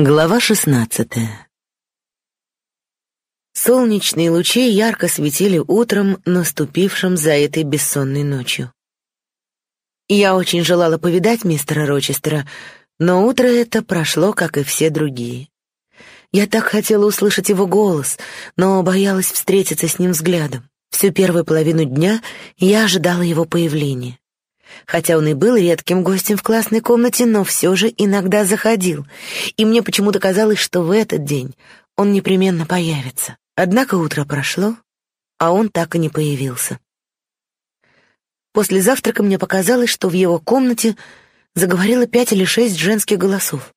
Глава шестнадцатая Солнечные лучи ярко светили утром, наступившим за этой бессонной ночью. Я очень желала повидать мистера Рочестера, но утро это прошло, как и все другие. Я так хотела услышать его голос, но боялась встретиться с ним взглядом. Всю первую половину дня я ожидала его появления. Хотя он и был редким гостем в классной комнате, но все же иногда заходил, и мне почему-то казалось, что в этот день он непременно появится. Однако утро прошло, а он так и не появился. После завтрака мне показалось, что в его комнате заговорило пять или шесть женских голосов.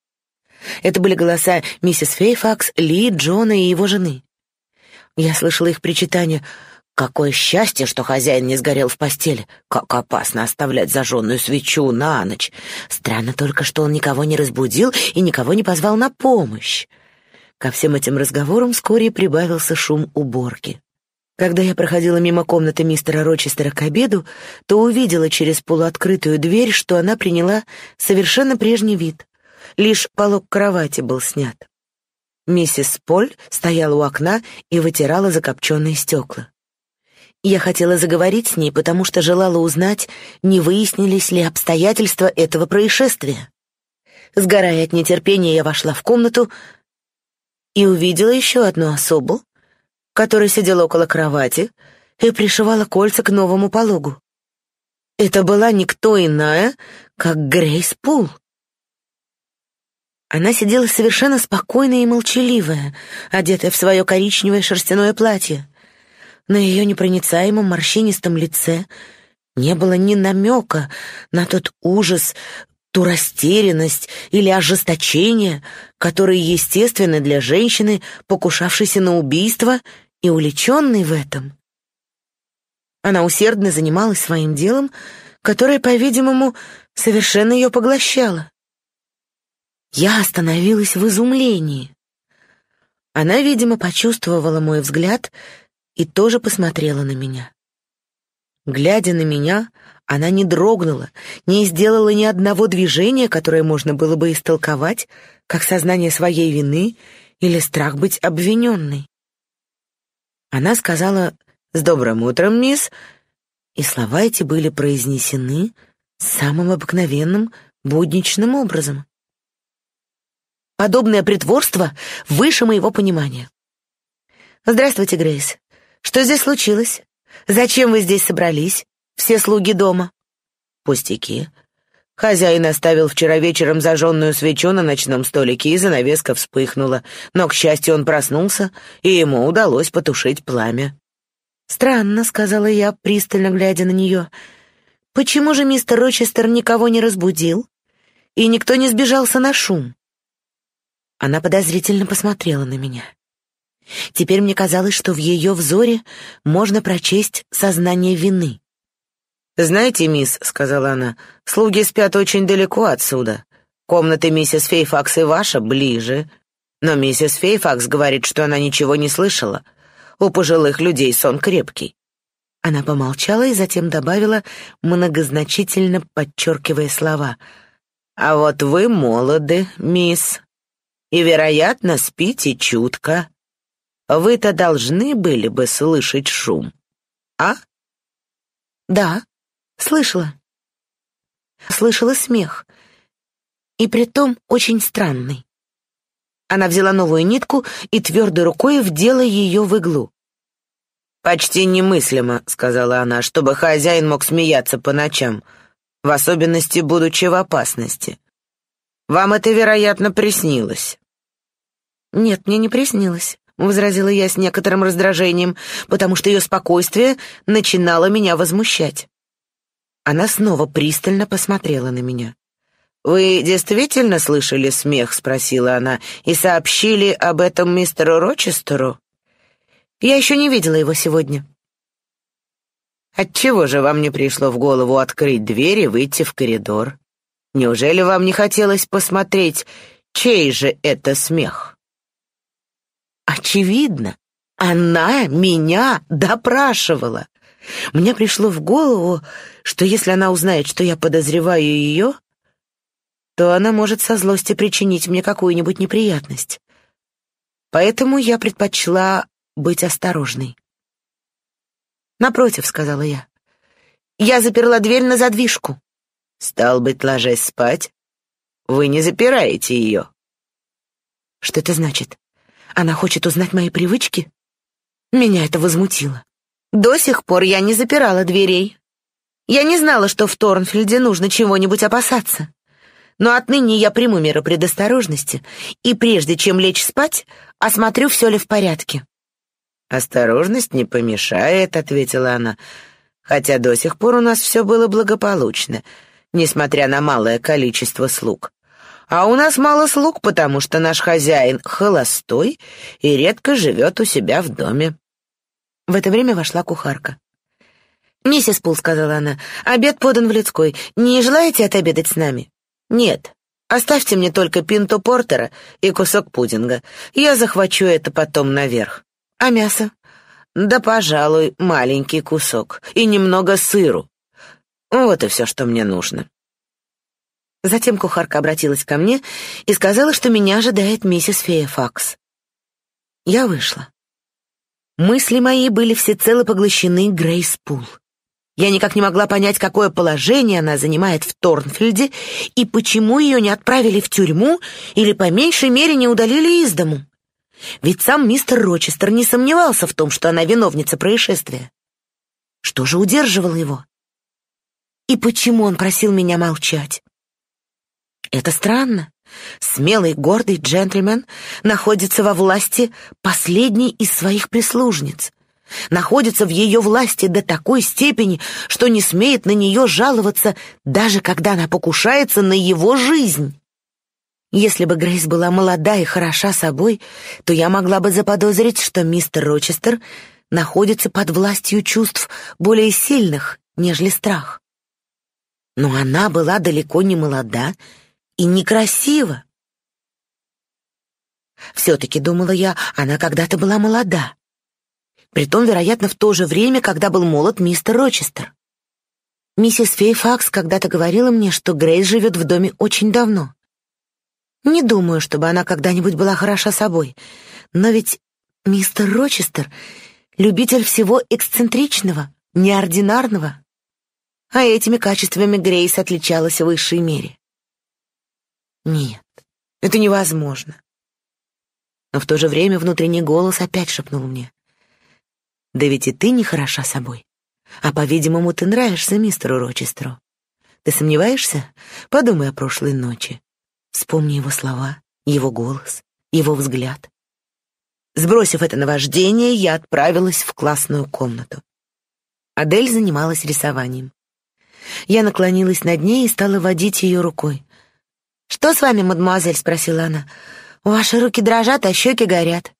Это были голоса миссис Фейфакс, Ли, Джона и его жены. Я слышала их причитания Какое счастье, что хозяин не сгорел в постели. Как опасно оставлять зажженную свечу на ночь. Странно только, что он никого не разбудил и никого не позвал на помощь. Ко всем этим разговорам вскоре прибавился шум уборки. Когда я проходила мимо комнаты мистера Рочестера к обеду, то увидела через полуоткрытую дверь, что она приняла совершенно прежний вид. Лишь полог кровати был снят. Миссис Поль стояла у окна и вытирала закопченные стекла. Я хотела заговорить с ней, потому что желала узнать, не выяснились ли обстоятельства этого происшествия. Сгорая от нетерпения, я вошла в комнату и увидела еще одну особу, которая сидела около кровати и пришивала кольца к новому пологу. Это была никто иная, как Грейс Пул. Она сидела совершенно спокойная и молчаливая, одетая в свое коричневое шерстяное платье. На ее непроницаемом морщинистом лице не было ни намека на тот ужас, ту растерянность или ожесточение, которые естественны для женщины, покушавшейся на убийство и увлеченной в этом. Она усердно занималась своим делом, которое, по-видимому, совершенно ее поглощало. Я остановилась в изумлении. Она, видимо, почувствовала мой взгляд и тоже посмотрела на меня. Глядя на меня, она не дрогнула, не сделала ни одного движения, которое можно было бы истолковать как сознание своей вины или страх быть обвиненной. Она сказала «С добрым утром, мисс», и слова эти были произнесены самым обыкновенным, будничным образом. Подобное притворство выше моего понимания. «Здравствуйте, Грейс. Что здесь случилось? Зачем вы здесь собрались? Все слуги дома. Пустяки. Хозяин оставил вчера вечером зажженную свечу на ночном столике, и занавеска вспыхнула. Но, к счастью, он проснулся, и ему удалось потушить пламя. «Странно», — сказала я, пристально глядя на нее. «Почему же мистер Рочестер никого не разбудил? И никто не сбежался на шум?» Она подозрительно посмотрела на меня. Теперь мне казалось, что в ее взоре можно прочесть сознание вины. «Знаете, мисс», — сказала она, — «слуги спят очень далеко отсюда. Комната миссис Фейфакс и ваша ближе. Но миссис Фейфакс говорит, что она ничего не слышала. У пожилых людей сон крепкий». Она помолчала и затем добавила, многозначительно подчеркивая слова. «А вот вы молоды, мисс, и, вероятно, спите чутко. Вы-то должны были бы слышать шум, а? Да, слышала. Слышала смех. И притом очень странный. Она взяла новую нитку и твердой рукой вдела ее в иглу. «Почти немыслимо», — сказала она, — «чтобы хозяин мог смеяться по ночам, в особенности будучи в опасности. Вам это, вероятно, приснилось». «Нет, мне не приснилось возразила я с некоторым раздражением, потому что ее спокойствие начинало меня возмущать. Она снова пристально посмотрела на меня. «Вы действительно слышали смех?» — спросила она. «И сообщили об этом мистеру Рочестеру?» «Я еще не видела его сегодня». «Отчего же вам не пришло в голову открыть дверь и выйти в коридор? Неужели вам не хотелось посмотреть, чей же это смех?» Очевидно, она меня допрашивала. Мне пришло в голову, что если она узнает, что я подозреваю ее, то она может со злости причинить мне какую-нибудь неприятность. Поэтому я предпочла быть осторожной. «Напротив», — сказала я. «Я заперла дверь на задвижку». «Стал быть, ложась спать, вы не запираете ее». «Что это значит? Она хочет узнать мои привычки?» Меня это возмутило. До сих пор я не запирала дверей. Я не знала, что в Торнфельде нужно чего-нибудь опасаться. Но отныне я приму меры предосторожности и прежде чем лечь спать, осмотрю, все ли в порядке. «Осторожность не помешает», — ответила она, «хотя до сих пор у нас все было благополучно, несмотря на малое количество слуг. А у нас мало слуг, потому что наш хозяин холостой и редко живет у себя в доме». В это время вошла кухарка. «Миссис Пул», — сказала она, — «обед подан в людской. Не желаете отобедать с нами?» «Нет. Оставьте мне только пинту портера и кусок пудинга. Я захвачу это потом наверх. А мясо?» «Да, пожалуй, маленький кусок. И немного сыру. Вот и все, что мне нужно». Затем кухарка обратилась ко мне и сказала, что меня ожидает миссис Феяфакс. Я вышла. Мысли мои были всецело поглощены Грейс Пул. Я никак не могла понять, какое положение она занимает в Торнфельде и почему ее не отправили в тюрьму или по меньшей мере не удалили из дому. Ведь сам мистер Рочестер не сомневался в том, что она виновница происшествия. Что же удерживало его? И почему он просил меня молчать? Это странно. Смелый, гордый джентльмен находится во власти последней из своих прислужниц. Находится в ее власти до такой степени, что не смеет на нее жаловаться, даже когда она покушается на его жизнь. Если бы Грейс была молода и хороша собой, то я могла бы заподозрить, что мистер Рочестер находится под властью чувств более сильных, нежели страх. Но она была далеко не молода и некрасива. Все-таки, думала я, она когда-то была молода. Притом, вероятно, в то же время, когда был молод мистер Рочестер. Миссис Фейфакс когда-то говорила мне, что Грейс живет в доме очень давно. Не думаю, чтобы она когда-нибудь была хороша собой. Но ведь мистер Рочестер — любитель всего эксцентричного, неординарного. А этими качествами Грейс отличалась в высшей мере. Нет, это невозможно. Но в то же время внутренний голос опять шепнул мне. «Да ведь и ты не хороша собой. А, по-видимому, ты нравишься мистеру Рочестеру. Ты сомневаешься? Подумай о прошлой ночи. Вспомни его слова, его голос, его взгляд. Сбросив это наваждение, я отправилась в классную комнату. Адель занималась рисованием. Я наклонилась над ней и стала водить ее рукой. «Что с вами, мадемуазель?» — спросила она. «Ваши руки дрожат, а щеки горят».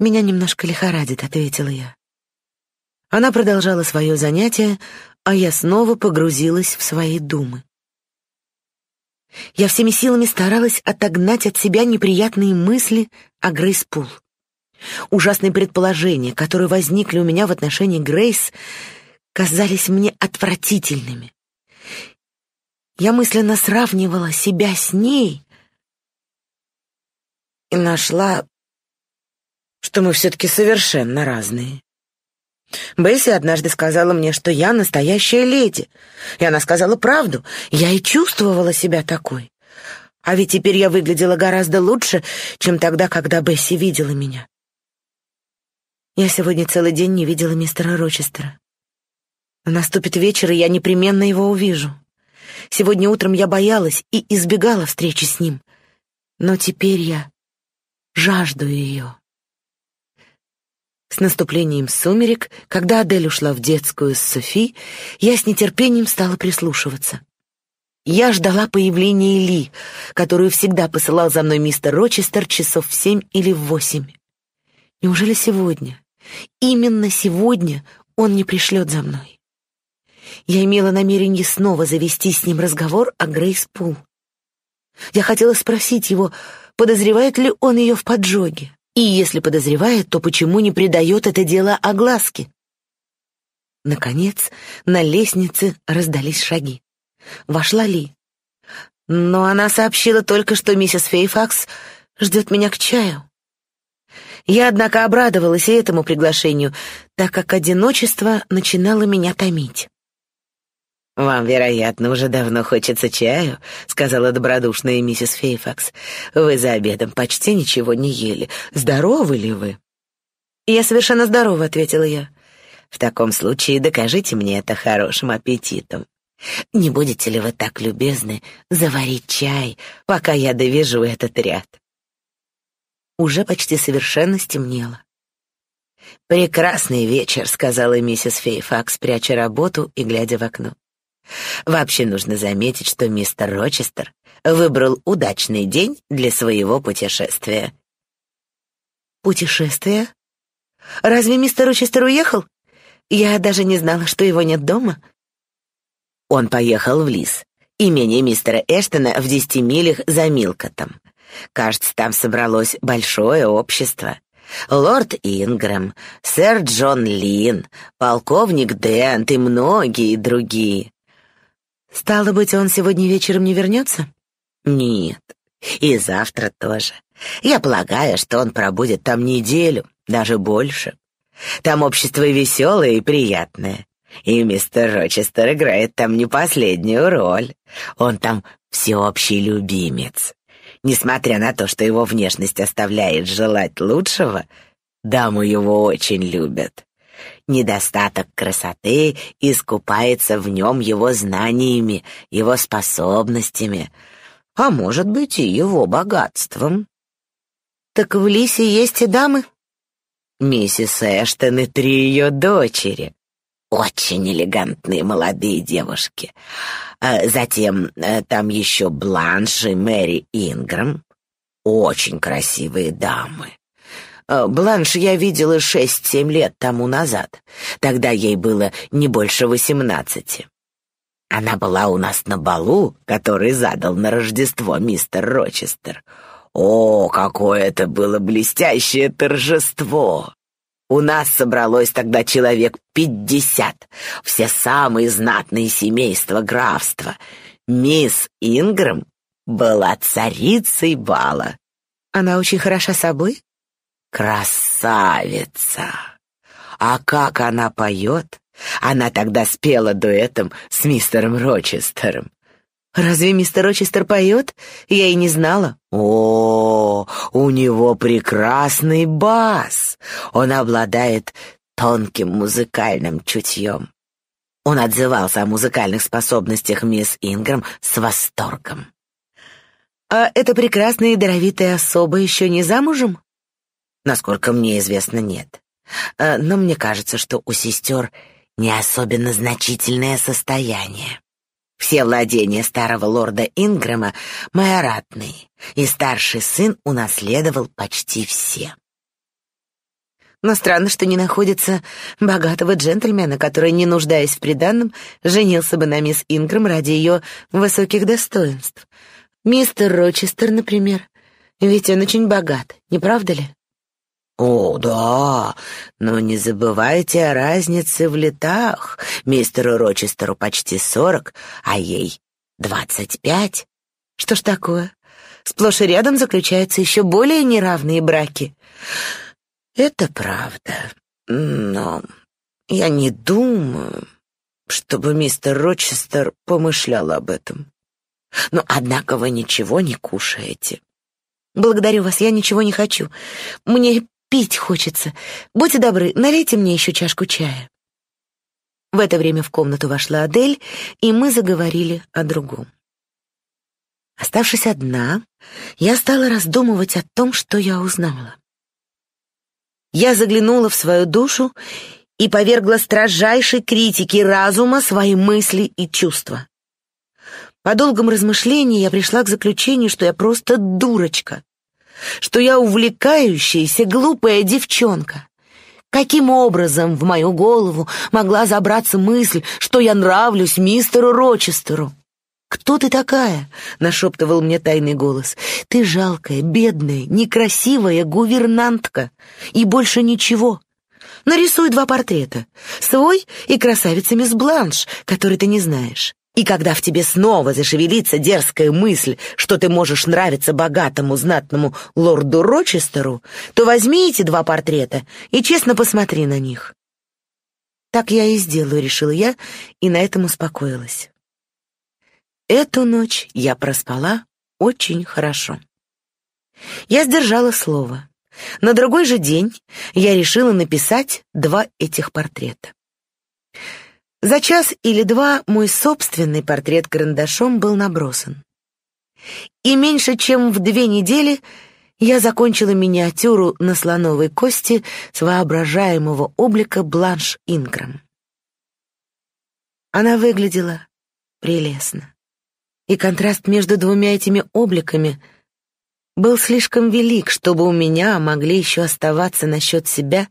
«Меня немножко лихорадит», — ответила я. Она продолжала свое занятие, а я снова погрузилась в свои думы. Я всеми силами старалась отогнать от себя неприятные мысли о Грейс Пул. Ужасные предположения, которые возникли у меня в отношении Грейс, казались мне отвратительными. Я мысленно сравнивала себя с ней и нашла, что мы все-таки совершенно разные. Бесси однажды сказала мне, что я настоящая леди, и она сказала правду. Я и чувствовала себя такой. А ведь теперь я выглядела гораздо лучше, чем тогда, когда Бесси видела меня. Я сегодня целый день не видела мистера Рочестера. Наступит вечер, и я непременно его увижу. Сегодня утром я боялась и избегала встречи с ним. Но теперь я жажду ее. С наступлением сумерек, когда Адель ушла в детскую с Софи, я с нетерпением стала прислушиваться. Я ждала появления Ли, которую всегда посылал за мной мистер Рочестер часов в семь или в восемь. Неужели сегодня, именно сегодня он не пришлет за мной? Я имела намерение снова завести с ним разговор о Грейс Пул. Я хотела спросить его, подозревает ли он ее в поджоге. И если подозревает, то почему не придает это дело огласке? Наконец, на лестнице раздались шаги. Вошла Ли. Но она сообщила только, что миссис Фейфакс ждет меня к чаю. Я, однако, обрадовалась и этому приглашению, так как одиночество начинало меня томить. «Вам, вероятно, уже давно хочется чаю», — сказала добродушная миссис Фейфакс. «Вы за обедом почти ничего не ели. Здоровы ли вы?» «Я совершенно здорова», — ответила я. «В таком случае докажите мне это хорошим аппетитом. Не будете ли вы так любезны заварить чай, пока я довяжу этот ряд?» Уже почти совершенно стемнело. «Прекрасный вечер», — сказала миссис Фейфакс, пряча работу и глядя в окно. Вообще нужно заметить, что мистер Рочестер выбрал удачный день для своего путешествия. Путешествие? Разве мистер Рочестер уехал? Я даже не знала, что его нет дома. Он поехал в Лис, имение мистера Эштона в десяти милях за Милкотом. Кажется, там собралось большое общество. Лорд Ингрэм, сэр Джон Лин, полковник Дент и многие другие. Стало быть, он сегодня вечером не вернется? Нет. И завтра тоже. Я полагаю, что он пробудет там неделю, даже больше. Там общество веселое и приятное. И мистер Рочестер играет там не последнюю роль. Он там всеобщий любимец. Несмотря на то, что его внешность оставляет желать лучшего, даму его очень любят. Недостаток красоты искупается в нем его знаниями, его способностями, а может быть и его богатством. Так в Лисе есть и дамы? Миссис Эштон и три ее дочери. Очень элегантные молодые девушки. А затем э, там еще Бланш и Мэри Инграм. Очень красивые дамы. Э, Бланш я видела шесть-семь лет тому назад. Тогда ей было не больше восемнадцати. Она была у нас на балу, который задал на Рождество мистер Рочестер. О, какое это было блестящее торжество! У нас собралось тогда человек пятьдесят, все самые знатные семейства графства. Мисс Инграм была царицей бала. Она очень хороша собой? Красавица! А как она поет? Она тогда спела дуэтом с мистером Рочестером. Разве мистер Рочестер поет? Я и не знала. О, у него прекрасный бас. Он обладает тонким музыкальным чутьем. Он отзывался о музыкальных способностях мисс Инграм с восторгом. А эта прекрасная и даровитая особа еще не замужем? Насколько мне известно, нет. Э, но мне кажется, что у сестер не особенно значительное состояние. Все владения старого лорда Ингрэма майоратные, и старший сын унаследовал почти все. Но странно, что не находится богатого джентльмена, который, не нуждаясь в приданном, женился бы на мисс Ингрэм ради ее высоких достоинств. Мистер Рочестер, например, ведь он очень богат, не правда ли? «О, да, но не забывайте о разнице в летах. Мистеру Рочестеру почти сорок, а ей двадцать пять. Что ж такое? Сплошь и рядом заключаются еще более неравные браки». «Это правда, но я не думаю, чтобы мистер Рочестер помышлял об этом. Но, однако, вы ничего не кушаете». «Благодарю вас, я ничего не хочу. Мне Пить хочется. Будьте добры, налейте мне еще чашку чая». В это время в комнату вошла Адель, и мы заговорили о другом. Оставшись одна, я стала раздумывать о том, что я узнала. Я заглянула в свою душу и повергла строжайшей критике разума свои мысли и чувства. По долгом размышлении я пришла к заключению, что я просто дурочка, что я увлекающаяся глупая девчонка. Каким образом в мою голову могла забраться мысль, что я нравлюсь мистеру Рочестеру? «Кто ты такая?» — нашептывал мне тайный голос. «Ты жалкая, бедная, некрасивая гувернантка. И больше ничего. Нарисуй два портрета. Свой и красавица мисс Бланш, который ты не знаешь. И когда в тебе снова зашевелится дерзкая мысль, что ты можешь нравиться богатому, знатному лорду Рочестеру, то возьми эти два портрета и честно посмотри на них. Так я и сделаю, решила я, и на этом успокоилась. Эту ночь я проспала очень хорошо. Я сдержала слово. На другой же день я решила написать два этих портрета. За час или два мой собственный портрет карандашом был набросан. И меньше чем в две недели я закончила миниатюру на слоновой кости с воображаемого облика Бланш Инграм. Она выглядела прелестно. И контраст между двумя этими обликами был слишком велик, чтобы у меня могли еще оставаться насчет себя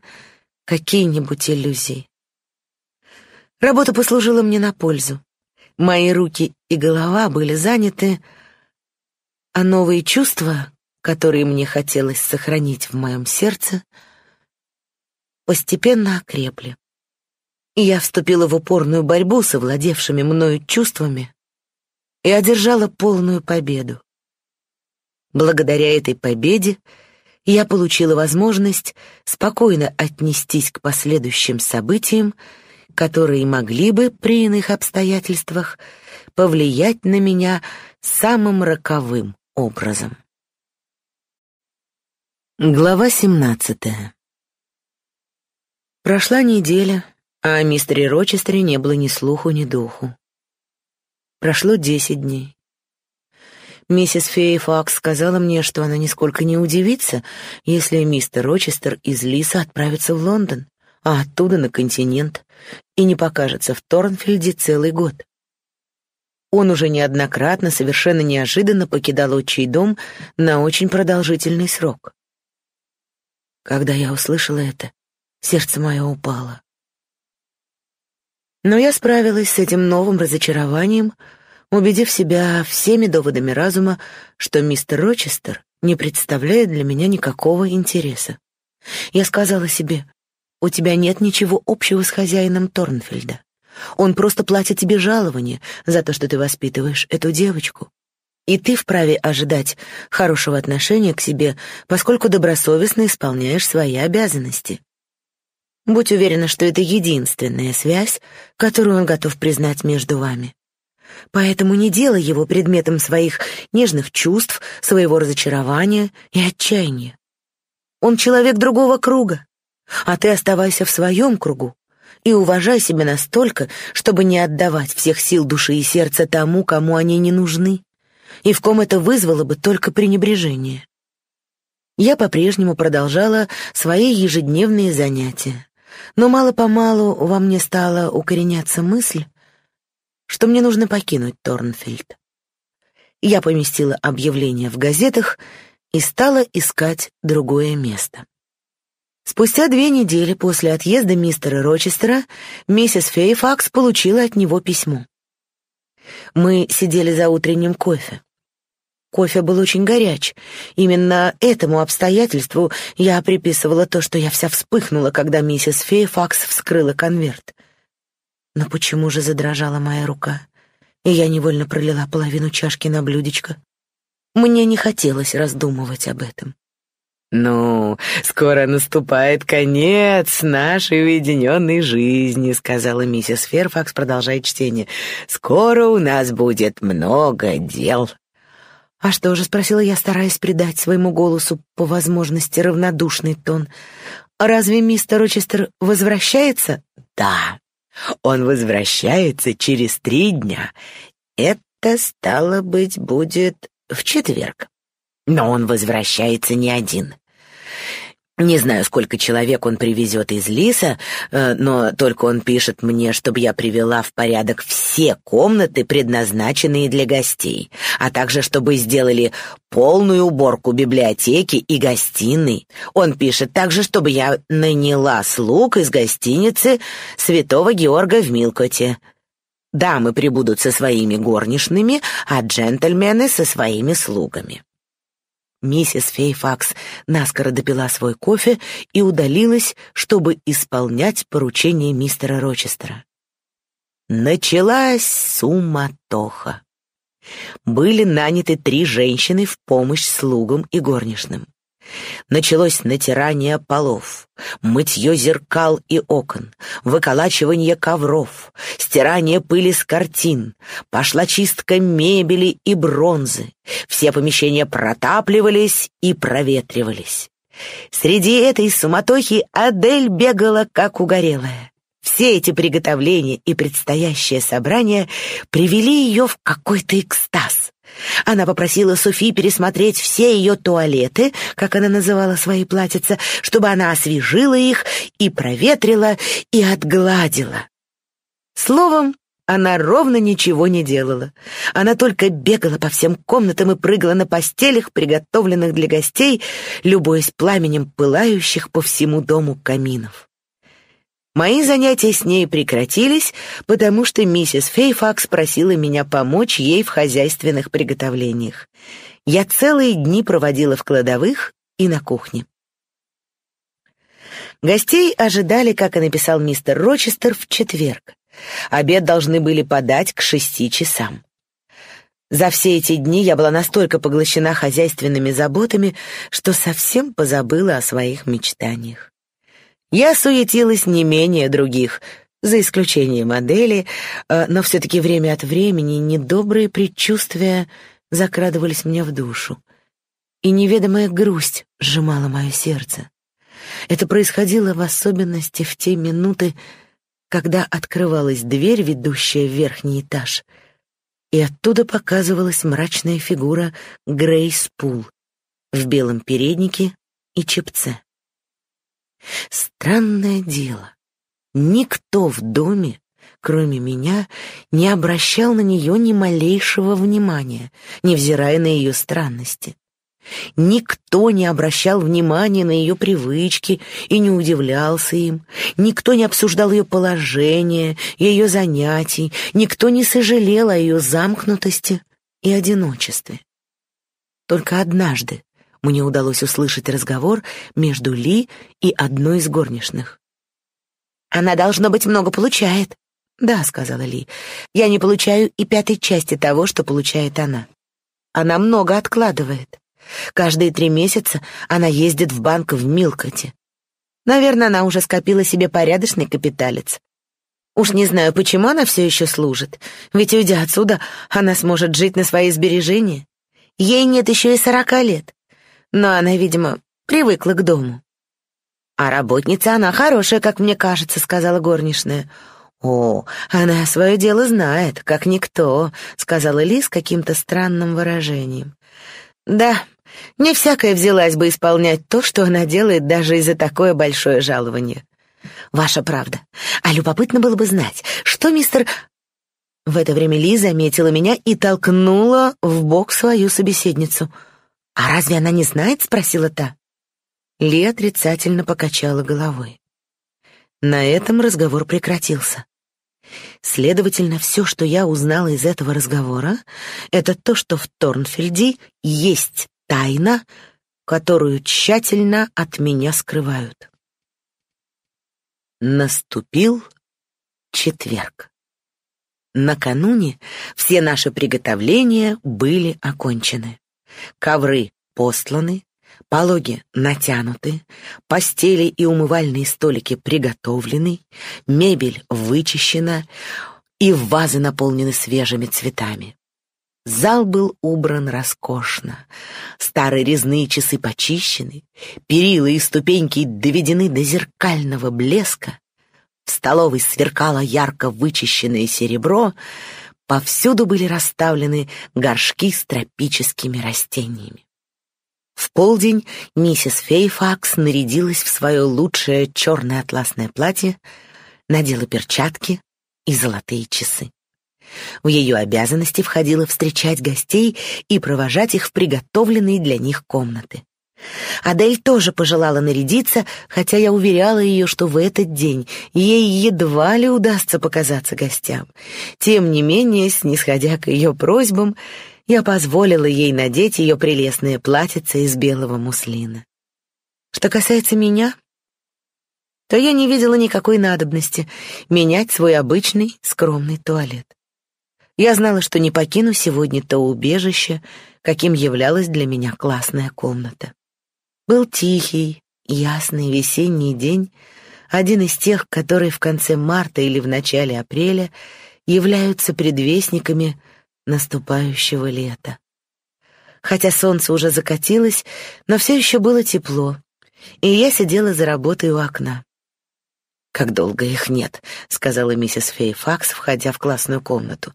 какие-нибудь иллюзии. Работа послужила мне на пользу. Мои руки и голова были заняты, а новые чувства, которые мне хотелось сохранить в моем сердце, постепенно окрепли. И я вступила в упорную борьбу с овладевшими мною чувствами и одержала полную победу. Благодаря этой победе я получила возможность спокойно отнестись к последующим событиям, которые могли бы при иных обстоятельствах повлиять на меня самым роковым образом. Глава 17 Прошла неделя, а о мистере Рочестере не было ни слуху, ни духу. Прошло десять дней. Миссис Фейфакс сказала мне, что она нисколько не удивится, если мистер Рочестер из Лиса отправится в Лондон, а оттуда на континент, и не покажется в Торнфилде целый год. Он уже неоднократно, совершенно неожиданно покидал отчий дом на очень продолжительный срок. Когда я услышала это, сердце мое упало. Но я справилась с этим новым разочарованием, убедив себя всеми доводами разума, что мистер Рочестер не представляет для меня никакого интереса. Я сказала себе, у тебя нет ничего общего с хозяином Торнфельда. Он просто платит тебе жалование за то, что ты воспитываешь эту девочку. И ты вправе ожидать хорошего отношения к себе, поскольку добросовестно исполняешь свои обязанности. Будь уверена, что это единственная связь, которую он готов признать между вами. Поэтому не делай его предметом своих нежных чувств, своего разочарования и отчаяния. Он человек другого круга, а ты оставайся в своем кругу и уважай себя настолько, чтобы не отдавать всех сил души и сердца тому, кому они не нужны, и в ком это вызвало бы только пренебрежение. Я по-прежнему продолжала свои ежедневные занятия. Но мало-помалу во мне стала укореняться мысль, что мне нужно покинуть Торнфилд. Я поместила объявление в газетах и стала искать другое место. Спустя две недели после отъезда мистера Рочестера миссис Фейфакс получила от него письмо. Мы сидели за утренним кофе. Кофе был очень горяч. Именно этому обстоятельству я приписывала то, что я вся вспыхнула, когда миссис Фейфакс вскрыла конверт. Но почему же задрожала моя рука, и я невольно пролила половину чашки на блюдечко? Мне не хотелось раздумывать об этом. «Ну, скоро наступает конец нашей уединенной жизни», — сказала миссис Ферфакс, продолжая чтение. «Скоро у нас будет много дел». «А что же?» — спросила я, стараясь придать своему голосу по возможности равнодушный тон. «Разве мистер Рочестер возвращается?» «Да, он возвращается через три дня. Это, стало быть, будет в четверг. Но он возвращается не один. Не знаю, сколько человек он привезет из Лиса, э, но только он пишет мне, чтобы я привела в порядок все комнаты, предназначенные для гостей, а также чтобы сделали полную уборку библиотеки и гостиной. Он пишет также, чтобы я наняла слуг из гостиницы Святого Георга в Милкоте. Дамы прибудут со своими горничными, а джентльмены со своими слугами. Миссис Фейфакс наскоро допила свой кофе и удалилась, чтобы исполнять поручение мистера Рочестера. Началась суматоха. Были наняты три женщины в помощь слугам и горничным. Началось натирание полов, мытье зеркал и окон, выколачивание ковров, стирание пыли с картин, пошла чистка мебели и бронзы. Все помещения протапливались и проветривались. Среди этой суматохи Адель бегала как угорелая. Все эти приготовления и предстоящее собрание привели ее в какой-то экстаз. Она попросила Софи пересмотреть все ее туалеты, как она называла свои платьица, чтобы она освежила их и проветрила, и отгладила. Словом, она ровно ничего не делала. Она только бегала по всем комнатам и прыгала на постелях, приготовленных для гостей, любуясь пламенем пылающих по всему дому каминов. Мои занятия с ней прекратились, потому что миссис Фейфакс просила меня помочь ей в хозяйственных приготовлениях. Я целые дни проводила в кладовых и на кухне. Гостей ожидали, как и написал мистер Рочестер, в четверг. Обед должны были подать к шести часам. За все эти дни я была настолько поглощена хозяйственными заботами, что совсем позабыла о своих мечтаниях. Я суетилась не менее других, за исключением модели, э, но все-таки время от времени недобрые предчувствия закрадывались мне в душу, и неведомая грусть сжимала мое сердце. Это происходило в особенности в те минуты, когда открывалась дверь, ведущая в верхний этаж, и оттуда показывалась мрачная фигура Грейс Пул в белом переднике и чепце. Странное дело. Никто в доме, кроме меня, не обращал на нее ни малейшего внимания, невзирая на ее странности. Никто не обращал внимания на ее привычки и не удивлялся им. Никто не обсуждал ее положение, ее занятий. Никто не сожалел о ее замкнутости и одиночестве. Только однажды мне удалось услышать разговор между Ли и одной из горничных. «Она, должно быть, много получает». «Да», — сказала Ли, — «я не получаю и пятой части того, что получает она. Она много откладывает. Каждые три месяца она ездит в банк в Милкоте. Наверное, она уже скопила себе порядочный капиталец. Уж не знаю, почему она все еще служит, ведь, уйдя отсюда, она сможет жить на свои сбережения. Ей нет еще и сорока лет но она, видимо, привыкла к дому. «А работница она хорошая, как мне кажется», — сказала горничная. «О, она свое дело знает, как никто», — сказала Ли с каким-то странным выражением. «Да, не всякая взялась бы исполнять то, что она делает даже и за такое большое жалование». «Ваша правда. А любопытно было бы знать, что мистер...» В это время Ли заметила меня и толкнула в бок свою собеседницу — «А разве она не знает?» — спросила та. Ли отрицательно покачала головой. На этом разговор прекратился. Следовательно, все, что я узнала из этого разговора, это то, что в Торнфельде есть тайна, которую тщательно от меня скрывают. Наступил четверг. Накануне все наши приготовления были окончены. Ковры постланы, пологи натянуты, постели и умывальные столики приготовлены, мебель вычищена и вазы наполнены свежими цветами. Зал был убран роскошно. Старые резные часы почищены, перила и ступеньки доведены до зеркального блеска. В столовой сверкало ярко вычищенное серебро — Повсюду были расставлены горшки с тропическими растениями. В полдень миссис Фейфакс нарядилась в свое лучшее черное атласное платье, надела перчатки и золотые часы. В ее обязанности входило встречать гостей и провожать их в приготовленные для них комнаты. Адель тоже пожелала нарядиться, хотя я уверяла ее, что в этот день ей едва ли удастся показаться гостям. Тем не менее, снисходя к ее просьбам, я позволила ей надеть ее прелестное платьице из белого муслина. Что касается меня, то я не видела никакой надобности менять свой обычный скромный туалет. Я знала, что не покину сегодня то убежище, каким являлась для меня классная комната. Был тихий, ясный весенний день, один из тех, которые в конце марта или в начале апреля являются предвестниками наступающего лета. Хотя солнце уже закатилось, но все еще было тепло, и я сидела за работой у окна. «Как долго их нет», — сказала миссис Фейфакс, входя в классную комнату.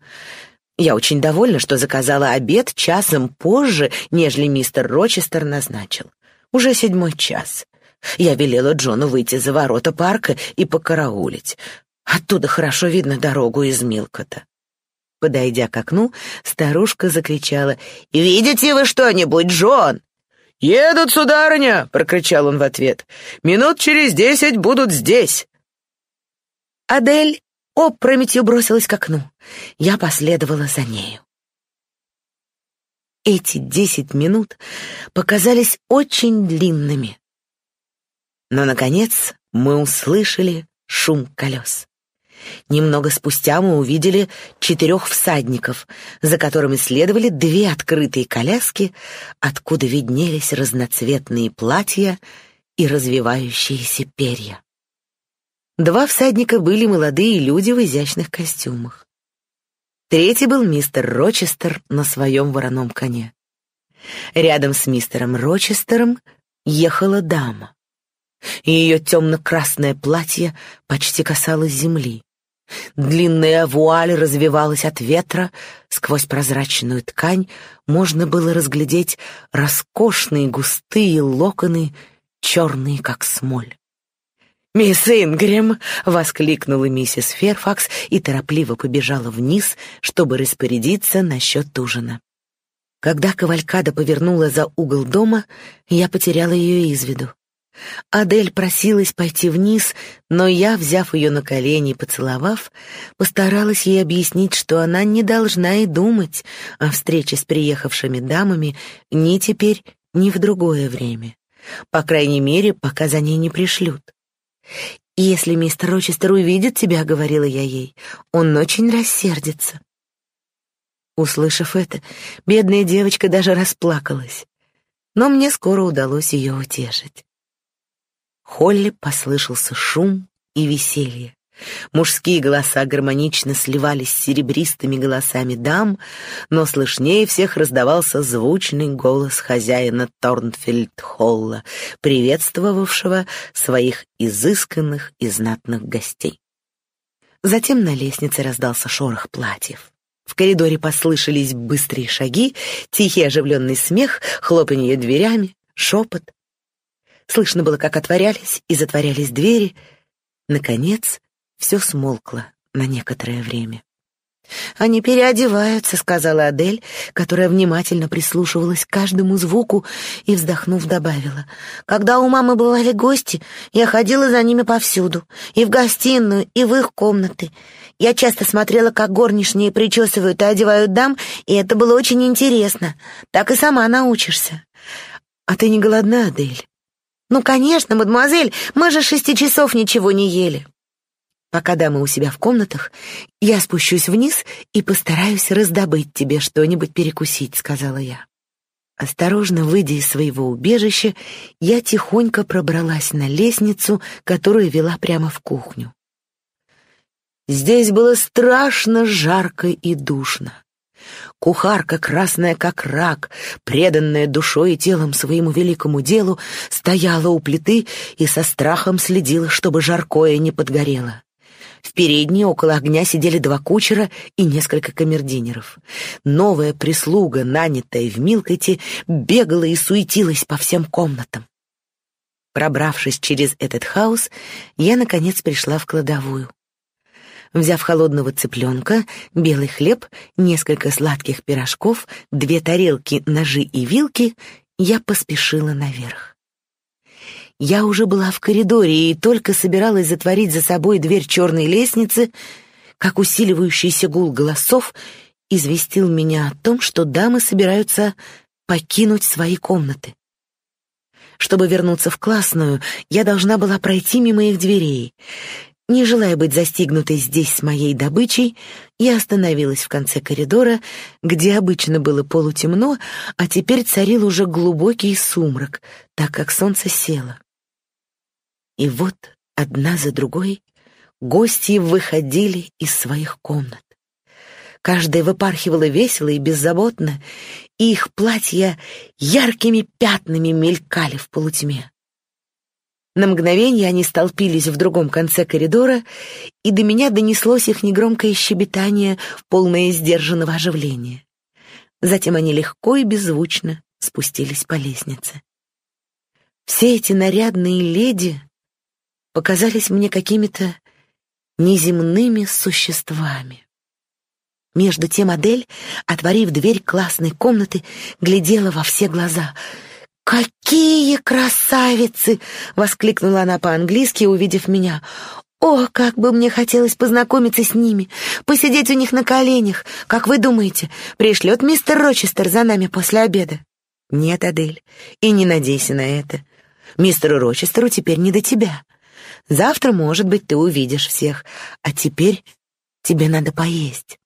«Я очень довольна, что заказала обед часом позже, нежели мистер Рочестер назначил. Уже седьмой час. Я велела Джону выйти за ворота парка и покараулить. Оттуда хорошо видно дорогу из Милкота». Подойдя к окну, старушка закричала «Видите вы что-нибудь, Джон?» «Едут, сударыня!» — прокричал он в ответ. «Минут через десять будут здесь!» Адель опрометью бросилась к окну. Я последовала за нею. Эти десять минут показались очень длинными. Но, наконец, мы услышали шум колес. Немного спустя мы увидели четырех всадников, за которыми следовали две открытые коляски, откуда виднелись разноцветные платья и развивающиеся перья. Два всадника были молодые люди в изящных костюмах. Третий был мистер Рочестер на своем вороном коне. Рядом с мистером Рочестером ехала дама. Ее темно-красное платье почти касалось земли. Длинная вуаль развивалась от ветра, сквозь прозрачную ткань можно было разглядеть роскошные густые локоны, черные, как смоль. «Мисс Ингрэм!» — воскликнула миссис Ферфакс и торопливо побежала вниз, чтобы распорядиться насчет ужина. Когда Кавалькада повернула за угол дома, я потеряла ее из виду. Адель просилась пойти вниз, но я, взяв ее на колени и поцеловав, постаралась ей объяснить, что она не должна и думать о встрече с приехавшими дамами ни теперь, ни в другое время. По крайней мере, пока за ней не пришлют. «Если мистер Рочестер увидит тебя, — говорила я ей, — он очень рассердится». Услышав это, бедная девочка даже расплакалась, но мне скоро удалось ее утешить. В холле послышался шум и веселье. Мужские голоса гармонично сливались с серебристыми голосами дам, но слышнее всех раздавался звучный голос хозяина Торнфельд-холла, приветствовавшего своих изысканных и знатных гостей. Затем на лестнице раздался шорох платьев. В коридоре послышались быстрые шаги, тихий оживленный смех, хлопанье дверями, шепот. Слышно было, как отворялись и затворялись двери. Наконец, все смолкло на некоторое время. «Они переодеваются», — сказала Адель, которая внимательно прислушивалась к каждому звуку и, вздохнув, добавила. «Когда у мамы бывали гости, я ходила за ними повсюду, и в гостиную, и в их комнаты. Я часто смотрела, как горничные причесывают и одевают дам, и это было очень интересно. Так и сама научишься». «А ты не голодна, Адель?» «Ну, конечно, мадемуазель, мы же шести часов ничего не ели». Пока дамы у себя в комнатах, я спущусь вниз и постараюсь раздобыть тебе что-нибудь перекусить», — сказала я. Осторожно выйдя из своего убежища, я тихонько пробралась на лестницу, которая вела прямо в кухню. Здесь было страшно жарко и душно. Кухарка, красная как рак, преданная душой и телом своему великому делу, стояла у плиты и со страхом следила, чтобы жаркое не подгорело. В передней около огня сидели два кучера и несколько камердинеров. Новая прислуга, нанятая в Милкоте, бегала и суетилась по всем комнатам. Пробравшись через этот хаос, я, наконец, пришла в кладовую. Взяв холодного цыпленка, белый хлеб, несколько сладких пирожков, две тарелки, ножи и вилки, я поспешила наверх. Я уже была в коридоре и только собиралась затворить за собой дверь черной лестницы, как усиливающийся гул голосов известил меня о том, что дамы собираются покинуть свои комнаты. Чтобы вернуться в классную, я должна была пройти мимо их дверей. Не желая быть застигнутой здесь с моей добычей, я остановилась в конце коридора, где обычно было полутемно, а теперь царил уже глубокий сумрак, так как солнце село. И вот одна за другой гости выходили из своих комнат. Каждая выпархивала весело и беззаботно, и их платья яркими пятнами мелькали в полутьме. На мгновение они столпились в другом конце коридора, и до меня донеслось их негромкое щебетание, полное сдержанного оживления. Затем они легко и беззвучно спустились по лестнице. Все эти нарядные леди показались мне какими-то неземными существами. Между тем Адель, отворив дверь классной комнаты, глядела во все глаза. «Какие красавицы!» — воскликнула она по-английски, увидев меня. «О, как бы мне хотелось познакомиться с ними, посидеть у них на коленях. Как вы думаете, пришлет мистер Рочестер за нами после обеда?» «Нет, Адель, и не надейся на это. Мистеру Рочестеру теперь не до тебя. Завтра, может быть, ты увидишь всех, а теперь тебе надо поесть».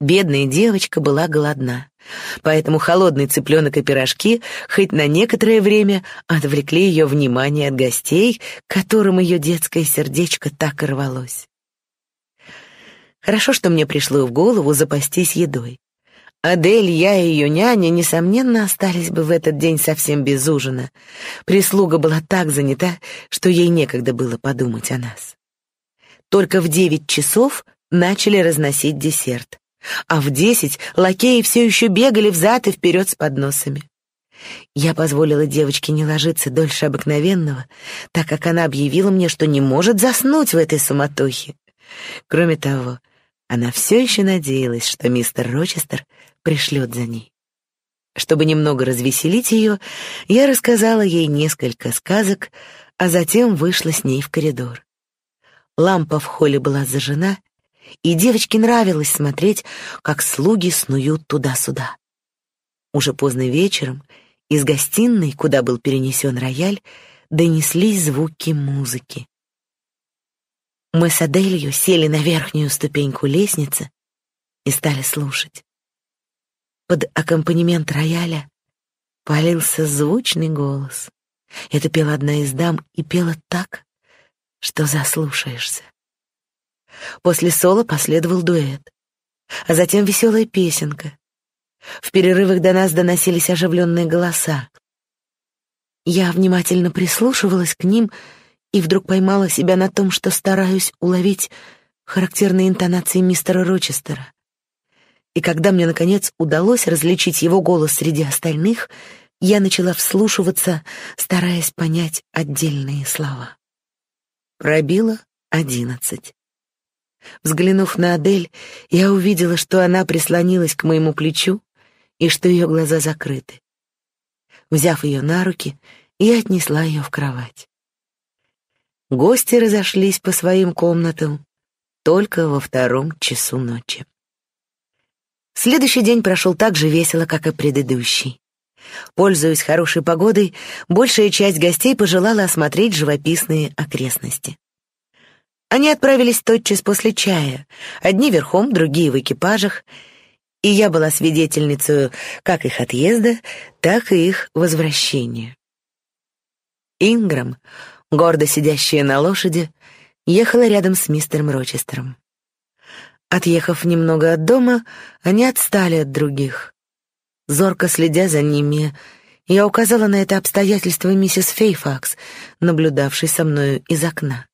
Бедная девочка была голодна, поэтому холодный цыпленок и пирожки хоть на некоторое время отвлекли ее внимание от гостей, которым ее детское сердечко так рвалось. Хорошо, что мне пришло в голову запастись едой. Адель, я и ее няня, несомненно, остались бы в этот день совсем без ужина. Прислуга была так занята, что ей некогда было подумать о нас. Только в девять часов начали разносить десерт а в десять лакеи все еще бегали взад и вперед с подносами. Я позволила девочке не ложиться дольше обыкновенного, так как она объявила мне, что не может заснуть в этой суматохе. Кроме того, она все еще надеялась, что мистер Рочестер пришлет за ней. Чтобы немного развеселить ее, я рассказала ей несколько сказок, а затем вышла с ней в коридор. Лампа в холле была зажжена, и девочке нравилось смотреть, как слуги снуют туда-сюда. Уже поздно вечером из гостиной, куда был перенесен рояль, донеслись звуки музыки. Мы с Аделью сели на верхнюю ступеньку лестницы и стали слушать. Под аккомпанемент рояля полился звучный голос. Это пела одна из дам и пела так, что заслушаешься. После соло последовал дуэт, а затем веселая песенка. В перерывах до нас доносились оживленные голоса. Я внимательно прислушивалась к ним и вдруг поймала себя на том, что стараюсь уловить характерные интонации мистера Рочестера. И когда мне, наконец, удалось различить его голос среди остальных, я начала вслушиваться, стараясь понять отдельные слова. Пробило одиннадцать. Взглянув на Адель, я увидела, что она прислонилась к моему плечу и что ее глаза закрыты. Взяв ее на руки, я отнесла ее в кровать. Гости разошлись по своим комнатам только во втором часу ночи. Следующий день прошел так же весело, как и предыдущий. Пользуясь хорошей погодой, большая часть гостей пожелала осмотреть живописные окрестности. Они отправились тотчас после чая, одни верхом, другие в экипажах, и я была свидетельницей как их отъезда, так и их возвращения. Инграм, гордо сидящая на лошади, ехала рядом с мистером Рочестером. Отъехав немного от дома, они отстали от других. Зорко следя за ними, я указала на это обстоятельство миссис Фейфакс, наблюдавшей со мною из окна.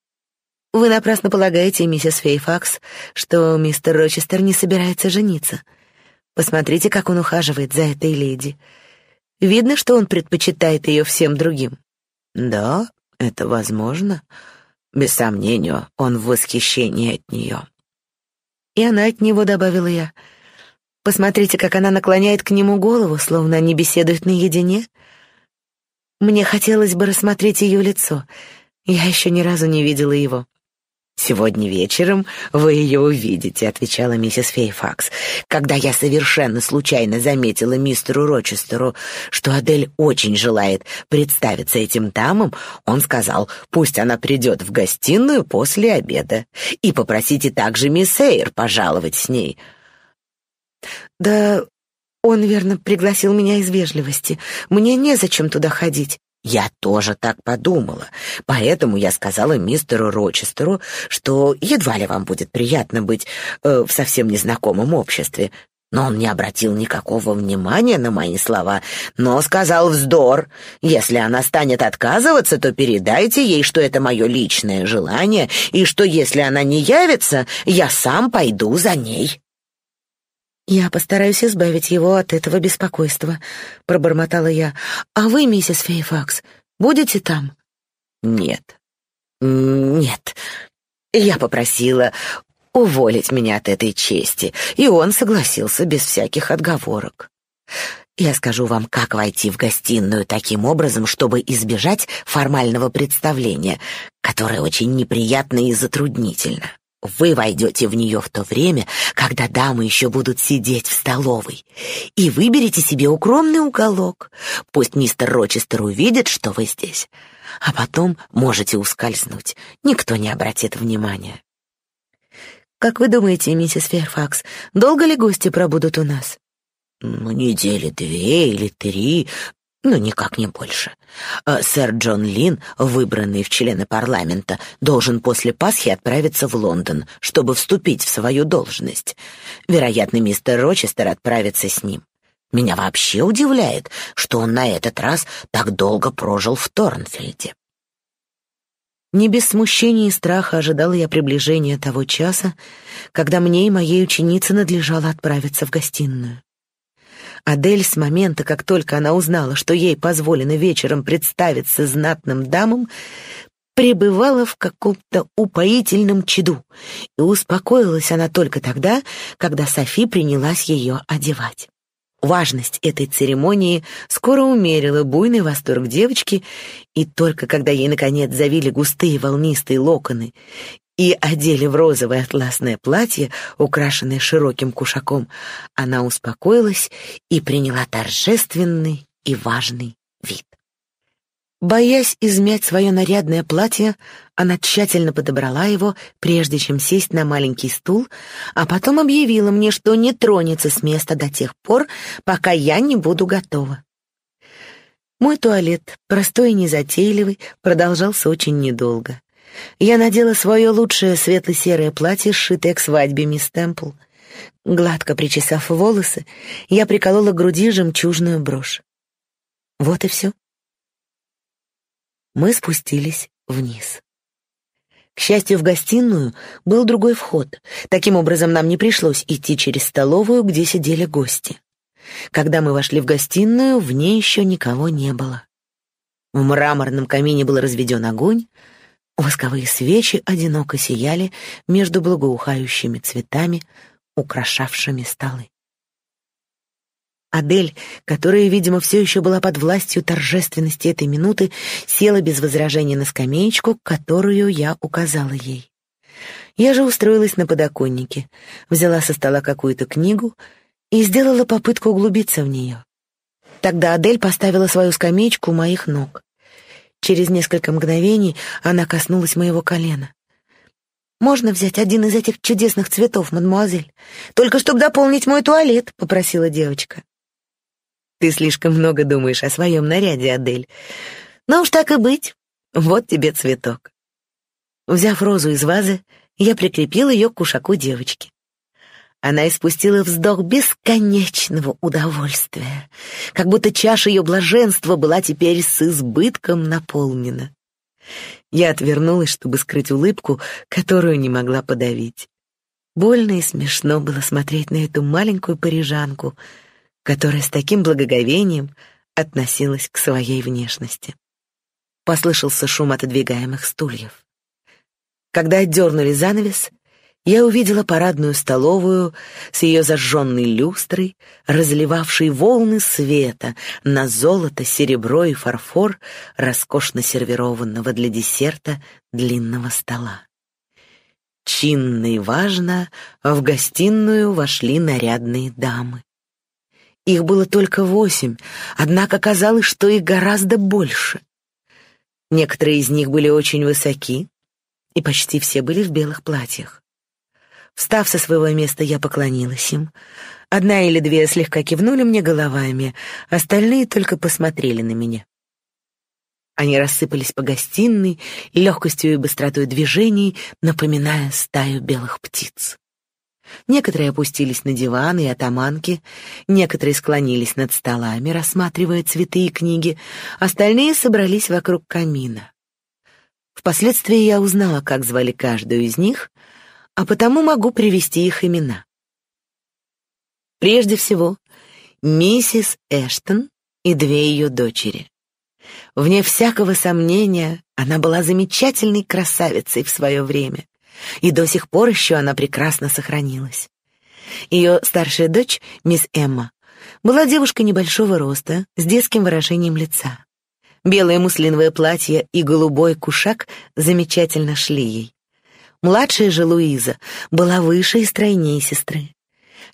Вы напрасно полагаете, миссис Фейфакс, что мистер Рочестер не собирается жениться. Посмотрите, как он ухаживает за этой леди. Видно, что он предпочитает ее всем другим. Да, это возможно. Без сомнения, он в восхищении от нее. И она от него, добавила я. Посмотрите, как она наклоняет к нему голову, словно они беседуют наедине. Мне хотелось бы рассмотреть ее лицо. Я еще ни разу не видела его. «Сегодня вечером вы ее увидите», — отвечала миссис Фейфакс. «Когда я совершенно случайно заметила мистеру Рочестеру, что Адель очень желает представиться этим дамам, он сказал, пусть она придет в гостиную после обеда. И попросите также мисс Эйр пожаловать с ней». «Да он, верно, пригласил меня из вежливости. Мне незачем туда ходить. Я тоже так подумала, поэтому я сказала мистеру Рочестеру, что едва ли вам будет приятно быть э, в совсем незнакомом обществе. Но он не обратил никакого внимания на мои слова, но сказал вздор. Если она станет отказываться, то передайте ей, что это мое личное желание, и что если она не явится, я сам пойду за ней. «Я постараюсь избавить его от этого беспокойства», — пробормотала я. «А вы, миссис Фейфакс, будете там?» «Нет, нет. Я попросила уволить меня от этой чести, и он согласился без всяких отговорок. Я скажу вам, как войти в гостиную таким образом, чтобы избежать формального представления, которое очень неприятно и затруднительно. Вы войдете в нее в то время, когда дамы еще будут сидеть в столовой, и выберете себе укромный уголок. Пусть мистер Рочестер увидит, что вы здесь, а потом можете ускользнуть. Никто не обратит внимания. Как вы думаете, миссис Ферфакс, долго ли гости пробудут у нас? Ну, недели две или три, но никак не больше. А сэр Джон Лин, выбранный в члены парламента, должен после Пасхи отправиться в Лондон, чтобы вступить в свою должность. Вероятно, мистер Рочестер отправится с ним. Меня вообще удивляет, что он на этот раз так долго прожил в Торнфельде. Не без смущения и страха ожидала я приближения того часа, когда мне и моей ученице надлежало отправиться в гостиную. Адель с момента, как только она узнала, что ей позволено вечером представиться знатным дамам, пребывала в каком-то упоительном чаду, и успокоилась она только тогда, когда Софи принялась ее одевать. Важность этой церемонии скоро умерила буйный восторг девочки, и только когда ей, наконец, завили густые волнистые локоны и одели в розовое атласное платье, украшенное широким кушаком, она успокоилась и приняла торжественный и важный вид. Боясь измять свое нарядное платье, она тщательно подобрала его, прежде чем сесть на маленький стул, а потом объявила мне, что не тронется с места до тех пор, пока я не буду готова. Мой туалет, простой и незатейливый, продолжался очень недолго. Я надела свое лучшее светло-серое платье, сшитое к свадьбе мисс Темпл. Гладко причесав волосы, я приколола к груди жемчужную брошь. Вот и все. Мы спустились вниз. К счастью, в гостиную был другой вход. Таким образом, нам не пришлось идти через столовую, где сидели гости. Когда мы вошли в гостиную, в ней еще никого не было. В мраморном камине был разведен огонь, Восковые свечи одиноко сияли между благоухающими цветами, украшавшими столы. Адель, которая, видимо, все еще была под властью торжественности этой минуты, села без возражения на скамеечку, которую я указала ей. Я же устроилась на подоконнике, взяла со стола какую-то книгу и сделала попытку углубиться в нее. Тогда Адель поставила свою скамеечку у моих ног. Через несколько мгновений она коснулась моего колена. «Можно взять один из этих чудесных цветов, мадемуазель? Только чтобы дополнить мой туалет», — попросила девочка. «Ты слишком много думаешь о своем наряде, Адель. Ну уж так и быть. Вот тебе цветок». Взяв розу из вазы, я прикрепил ее к кушаку девочки. Она испустила вздох бесконечного удовольствия, как будто чаша ее блаженства была теперь с избытком наполнена. Я отвернулась, чтобы скрыть улыбку, которую не могла подавить. Больно и смешно было смотреть на эту маленькую парижанку, которая с таким благоговением относилась к своей внешности. Послышался шум отодвигаемых стульев. Когда отдернули занавес, я увидела парадную столовую с ее зажженной люстрой, разливавшей волны света на золото, серебро и фарфор роскошно сервированного для десерта длинного стола. Чинно и важно в гостиную вошли нарядные дамы. Их было только восемь, однако казалось, что их гораздо больше. Некоторые из них были очень высоки, и почти все были в белых платьях. Встав со своего места, я поклонилась им. Одна или две слегка кивнули мне головами, остальные только посмотрели на меня. Они рассыпались по гостиной, легкостью и быстротой движений, напоминая стаю белых птиц. Некоторые опустились на диваны и атаманки, некоторые склонились над столами, рассматривая цветы и книги, остальные собрались вокруг камина. Впоследствии я узнала, как звали каждую из них, а потому могу привести их имена. Прежде всего, миссис Эштон и две ее дочери. Вне всякого сомнения, она была замечательной красавицей в свое время, и до сих пор еще она прекрасно сохранилась. Ее старшая дочь, мисс Эмма, была девушкой небольшого роста, с детским выражением лица. Белое муслиновое платье и голубой кушак замечательно шли ей. Младшая же Луиза была выше и стройнее сестры.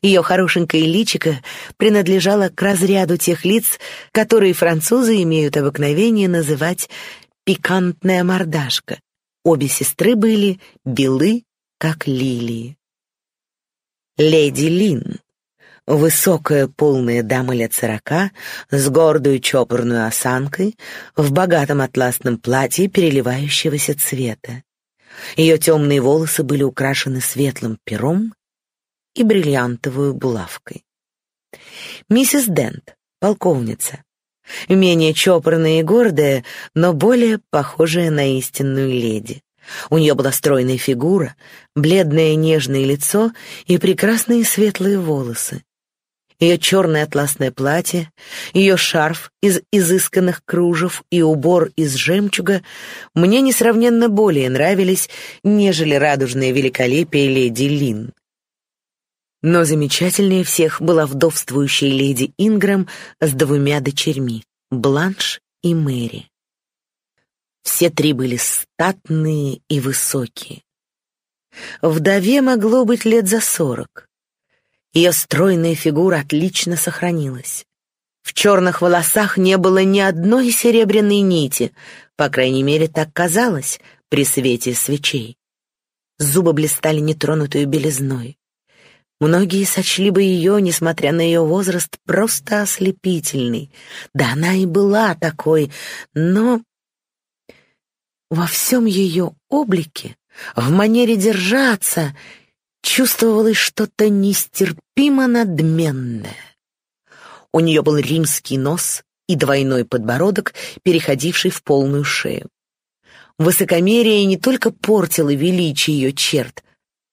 Ее хорошенькое личико принадлежало к разряду тех лиц, которые французы имеют обыкновение называть «пикантная мордашка». Обе сестры были белы, как лилии. Леди Лин, высокая полная дама лет сорока, с гордой чопорной осанкой, в богатом атласном платье переливающегося цвета. Ее темные волосы были украшены светлым пером и бриллиантовой булавкой. Миссис Дент, полковница, менее чопорная и гордая, но более похожая на истинную леди. У нее была стройная фигура, бледное нежное лицо и прекрасные светлые волосы. Ее черное атласное платье, ее шарф из изысканных кружев и убор из жемчуга мне несравненно более нравились, нежели радужное великолепие леди Лин. Но замечательнее всех была вдовствующая леди Ингрэм с двумя дочерьми — Бланш и Мэри. Все три были статные и высокие. Вдове могло быть лет за сорок. Ее стройная фигура отлично сохранилась. В черных волосах не было ни одной серебряной нити, по крайней мере, так казалось при свете свечей. Зубы блистали нетронутой белизной. Многие сочли бы ее, несмотря на ее возраст, просто ослепительной. Да она и была такой, но во всем ее облике, в манере держаться, чувствовалось что-то нестерпимо надменное. У нее был римский нос и двойной подбородок, переходивший в полную шею. Высокомерие не только портило величие ее черт,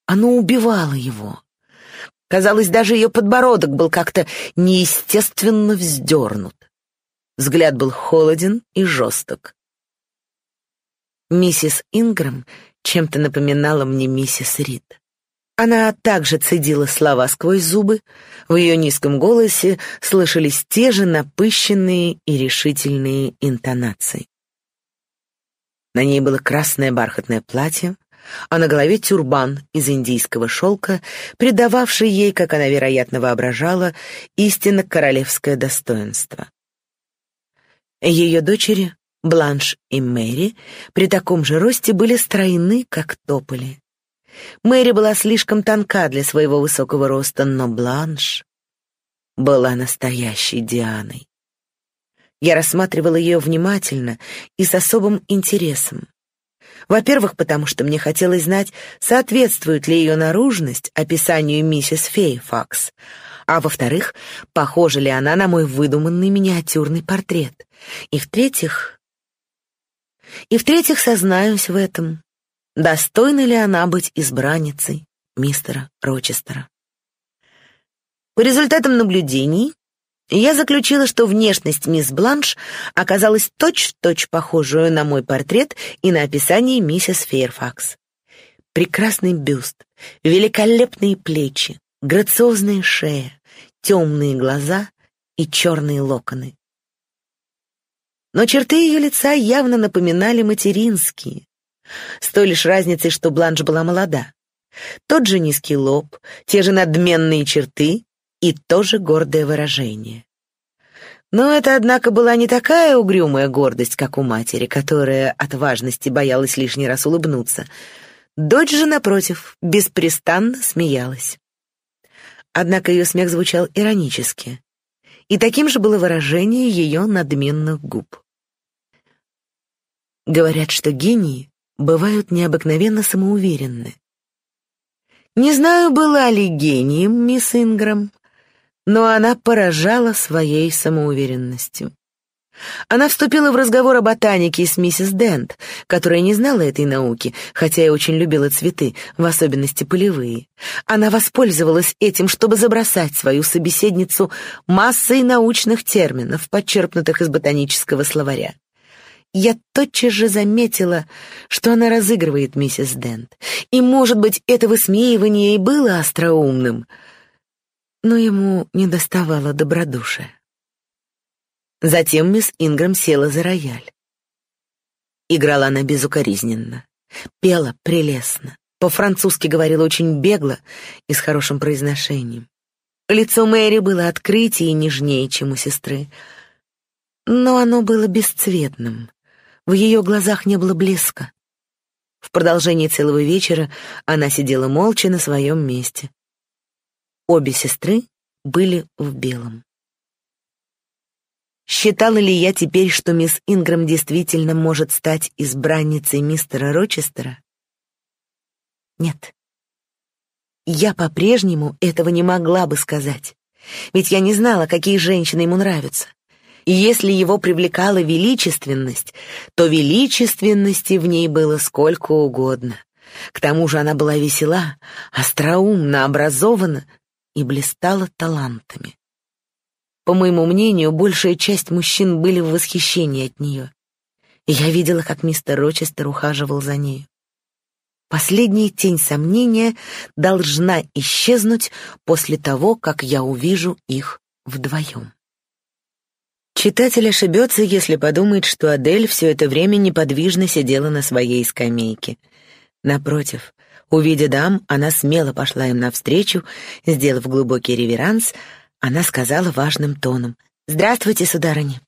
оно убивало его. Казалось, даже ее подбородок был как-то неестественно вздернут. Взгляд был холоден и жесток. Миссис Ингрэм чем-то напоминала мне миссис Рид. Она также цедила слова сквозь зубы, в ее низком голосе слышались те же напыщенные и решительные интонации. На ней было красное бархатное платье, а на голове тюрбан из индийского шелка, придававший ей, как она, вероятно, воображала, истинно королевское достоинство. Ее дочери, Бланш и Мэри, при таком же росте были стройны, как тополи. Мэри была слишком тонка для своего высокого роста, но Бланш была настоящей Дианой. Я рассматривала ее внимательно и с особым интересом. Во-первых, потому что мне хотелось знать, соответствует ли ее наружность описанию миссис Фейфакс, а во-вторых, похожа ли она на мой выдуманный миниатюрный портрет. И в-третьих... И в-третьих, сознаюсь в этом, достойна ли она быть избранницей мистера Рочестера. По результатам наблюдений я заключила, что внешность мисс Бланш оказалась точь-в-точь -точь похожую на мой портрет и на описание миссис Фейрфакс. Прекрасный бюст, великолепные плечи, грациозная шея, темные глаза и черные локоны. Но черты ее лица явно напоминали материнские, с той лишь разницей, что Бланш была молода, Тот же низкий лоб, те же надменные черты и то же гордое выражение. Но это, однако, была не такая угрюмая гордость, как у матери, которая от важности боялась лишний раз улыбнуться. Дочь же, напротив, беспрестанно смеялась. Однако ее смех звучал иронически, и таким же было выражение ее надменных губ. Говорят, что гении бывают необыкновенно самоуверенны. Не знаю, была ли гением мисс Инграм, но она поражала своей самоуверенностью. Она вступила в разговор о ботанике с миссис Дент, которая не знала этой науки, хотя и очень любила цветы, в особенности полевые. Она воспользовалась этим, чтобы забросать свою собеседницу массой научных терминов, подчерпнутых из ботанического словаря. Я тотчас же заметила, что она разыгрывает миссис Дент, и, может быть, это высмеивание и было остроумным — но ему не доставало добродушия. Затем мисс Инграм села за рояль. Играла она безукоризненно, пела прелестно, по-французски говорила очень бегло и с хорошим произношением. Лицо Мэри было открытее и нежнее, чем у сестры, но оно было бесцветным, в ее глазах не было блеска. В продолжении целого вечера она сидела молча на своем месте, Обе сестры были в белом. Считала ли я теперь, что мисс Инграм действительно может стать избранницей мистера Рочестера? Нет. Я по-прежнему этого не могла бы сказать, ведь я не знала, какие женщины ему нравятся. И если его привлекала величественность, то величественности в ней было сколько угодно. К тому же она была весела, остроумна, образована, и блистала талантами. По моему мнению, большая часть мужчин были в восхищении от нее. Я видела, как мистер Рочестер ухаживал за ней. Последняя тень сомнения должна исчезнуть после того, как я увижу их вдвоем. Читатель ошибется, если подумает, что Адель все это время неподвижно сидела на своей скамейке. Напротив, Увидя дам, она смело пошла им навстречу, сделав глубокий реверанс, она сказала важным тоном «Здравствуйте, сударыня».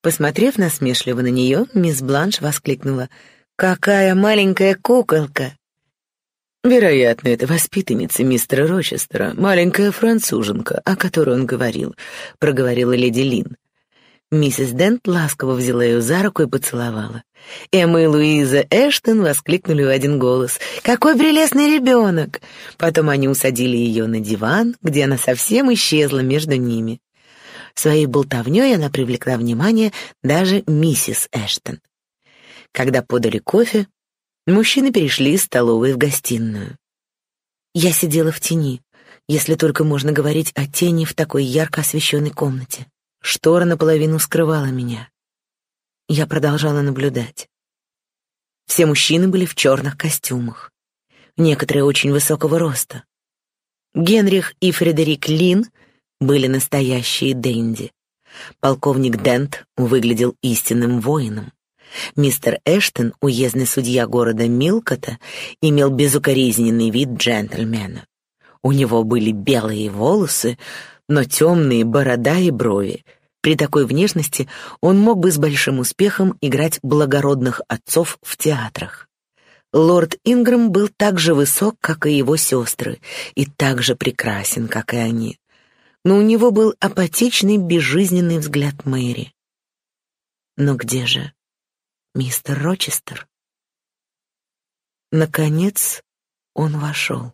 Посмотрев насмешливо на нее, мисс Бланш воскликнула «Какая маленькая куколка!» «Вероятно, это воспитанница мистера Рочестера, маленькая француженка, о которой он говорил», — проговорила леди Лин. Миссис Дент ласково взяла ее за руку и поцеловала. Эмма и Луиза Эштон воскликнули в один голос. «Какой прелестный ребенок!» Потом они усадили ее на диван, где она совсем исчезла между ними. Своей болтовней она привлекла внимание даже миссис Эштон. Когда подали кофе, мужчины перешли из столовой в гостиную. Я сидела в тени, если только можно говорить о тени в такой ярко освещенной комнате. Штора наполовину скрывала меня. Я продолжала наблюдать. Все мужчины были в черных костюмах. Некоторые очень высокого роста. Генрих и Фредерик Лин были настоящие денди. Полковник Дент выглядел истинным воином. Мистер Эштон, уездный судья города Милкота, имел безукоризненный вид джентльмена. У него были белые волосы, но темные борода и брови. При такой внешности он мог бы с большим успехом играть благородных отцов в театрах. Лорд Ингрэм был так же высок, как и его сестры, и так же прекрасен, как и они. Но у него был апатичный, безжизненный взгляд Мэри. Но где же мистер Рочестер? Наконец он вошел.